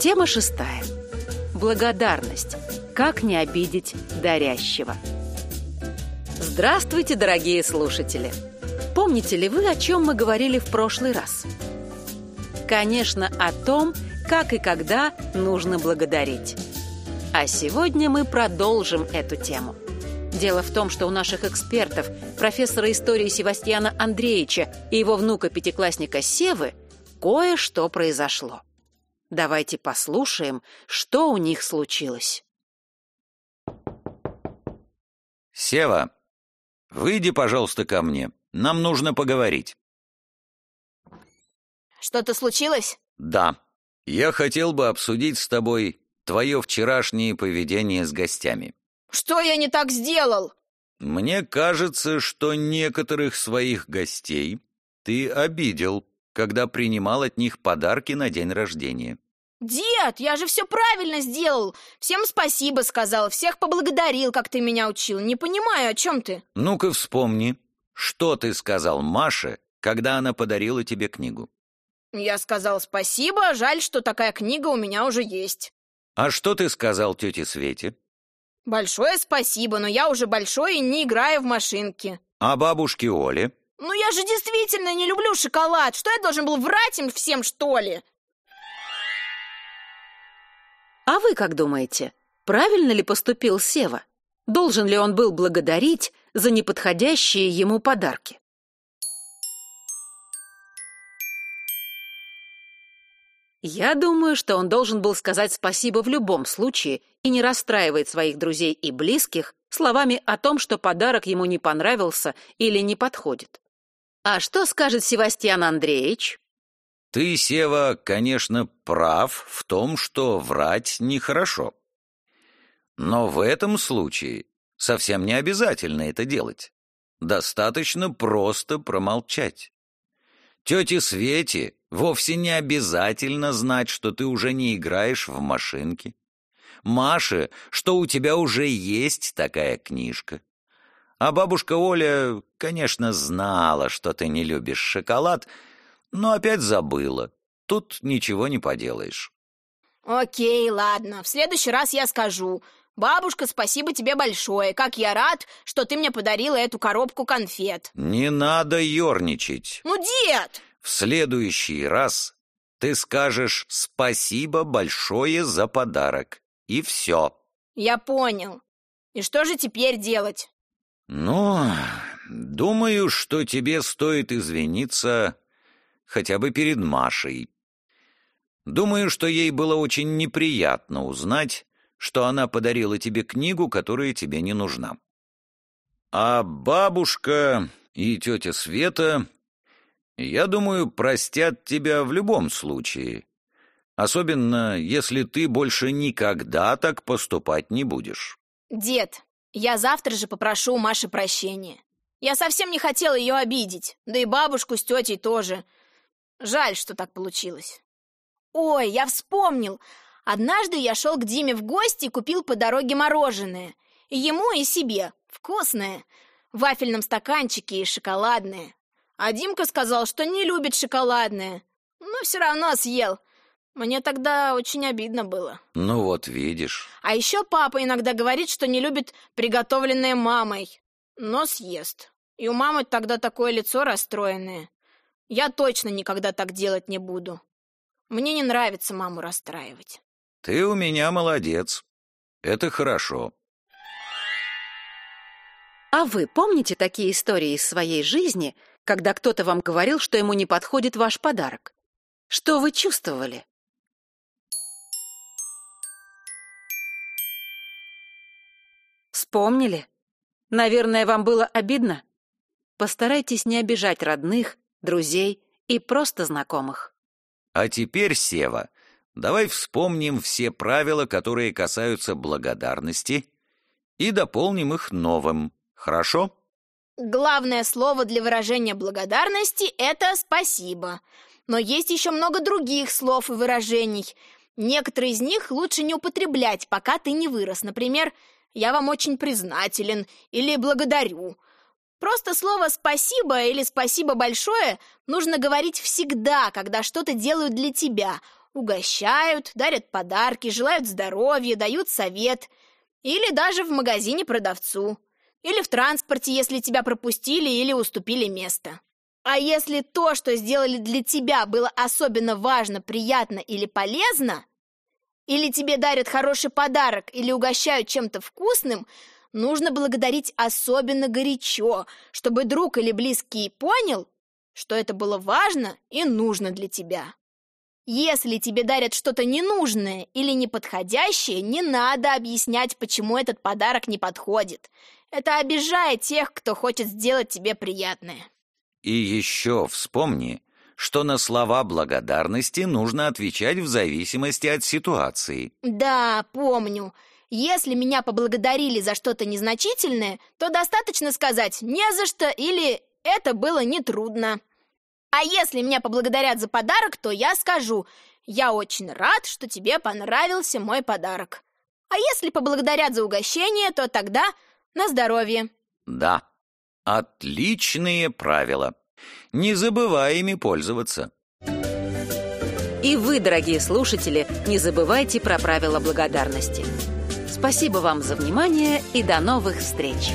Тема шестая. Благодарность. Как не обидеть дарящего. Здравствуйте, дорогие слушатели! Помните ли вы, о чем мы говорили в прошлый раз? Конечно, о том, как и когда нужно благодарить. А сегодня мы продолжим эту тему. Дело в том, что у наших экспертов, профессора истории Севастьяна Андреевича и его внука-пятиклассника Севы, кое-что произошло. Давайте послушаем, что у них случилось. Сева, выйди, пожалуйста, ко мне. Нам нужно поговорить. Что-то случилось? Да. Я хотел бы обсудить с тобой твое вчерашнее поведение с гостями. Что я не так сделал? Мне кажется, что некоторых своих гостей ты обидел когда принимал от них подарки на день рождения. Дед, я же все правильно сделал. Всем спасибо сказал, всех поблагодарил, как ты меня учил. Не понимаю, о чем ты. Ну-ка вспомни, что ты сказал Маше, когда она подарила тебе книгу? Я сказал спасибо, жаль, что такая книга у меня уже есть. А что ты сказал тете Свете? Большое спасибо, но я уже большой и не играю в машинки. А бабушке Оле? Ну я же действительно не люблю шоколад. Что я должен был врать им всем, что ли? А вы как думаете, правильно ли поступил Сева? Должен ли он был благодарить за неподходящие ему подарки? Я думаю, что он должен был сказать спасибо в любом случае и не расстраивать своих друзей и близких словами о том, что подарок ему не понравился или не подходит. А что скажет Севастьян Андреевич? Ты, Сева, конечно, прав в том, что врать нехорошо. Но в этом случае совсем не обязательно это делать. Достаточно просто промолчать. Тете Свете вовсе не обязательно знать, что ты уже не играешь в машинки. Маше, что у тебя уже есть такая книжка. А бабушка Оля, конечно, знала, что ты не любишь шоколад, но опять забыла. Тут ничего не поделаешь. Окей, ладно, в следующий раз я скажу. Бабушка, спасибо тебе большое. Как я рад, что ты мне подарила эту коробку конфет. Не надо ерничать. Ну, дед! В следующий раз ты скажешь спасибо большое за подарок. И все. Я понял. И что же теперь делать? «Ну, думаю, что тебе стоит извиниться хотя бы перед Машей. Думаю, что ей было очень неприятно узнать, что она подарила тебе книгу, которая тебе не нужна. А бабушка и тетя Света, я думаю, простят тебя в любом случае, особенно если ты больше никогда так поступать не будешь». «Дед, я завтра же попрошу у Маши прощения. Я совсем не хотела ее обидеть, да и бабушку с тетей тоже. Жаль, что так получилось. Ой, я вспомнил. Однажды я шел к Диме в гости и купил по дороге мороженое. Ему, и себе. Вкусное. В вафельном стаканчике и шоколадное. А Димка сказал, что не любит шоколадное. Но все равно съел. Мне тогда очень обидно было. Ну вот, видишь. А еще папа иногда говорит, что не любит приготовленное мамой, но съест. И у мамы тогда такое лицо расстроенное. Я точно никогда так делать не буду. Мне не нравится маму расстраивать. Ты у меня молодец. Это хорошо. А вы помните такие истории из своей жизни, когда кто-то вам говорил, что ему не подходит ваш подарок? Что вы чувствовали? Вспомнили? Наверное, вам было обидно? Постарайтесь не обижать родных, друзей и просто знакомых. А теперь, Сева, давай вспомним все правила, которые касаются благодарности, и дополним их новым, хорошо? Главное слово для выражения благодарности — это «спасибо». Но есть еще много других слов и выражений. Некоторые из них лучше не употреблять, пока ты не вырос. Например, я вам очень признателен или благодарю. Просто слово «спасибо» или «спасибо большое» нужно говорить всегда, когда что-то делают для тебя. Угощают, дарят подарки, желают здоровья, дают совет. Или даже в магазине продавцу. Или в транспорте, если тебя пропустили или уступили место. А если то, что сделали для тебя, было особенно важно, приятно или полезно, или тебе дарят хороший подарок, или угощают чем-то вкусным, нужно благодарить особенно горячо, чтобы друг или близкий понял, что это было важно и нужно для тебя. Если тебе дарят что-то ненужное или неподходящее, не надо объяснять, почему этот подарок не подходит. Это обижает тех, кто хочет сделать тебе приятное. И еще вспомни, что на слова благодарности нужно отвечать в зависимости от ситуации. Да, помню. Если меня поблагодарили за что-то незначительное, то достаточно сказать «не за что» или «это было нетрудно». А если меня поблагодарят за подарок, то я скажу «я очень рад, что тебе понравился мой подарок». А если поблагодарят за угощение, то тогда на здоровье. Да, отличные правила. Не забывай ими пользоваться. И вы, дорогие слушатели, не забывайте про правила благодарности. Спасибо вам за внимание и до новых встреч!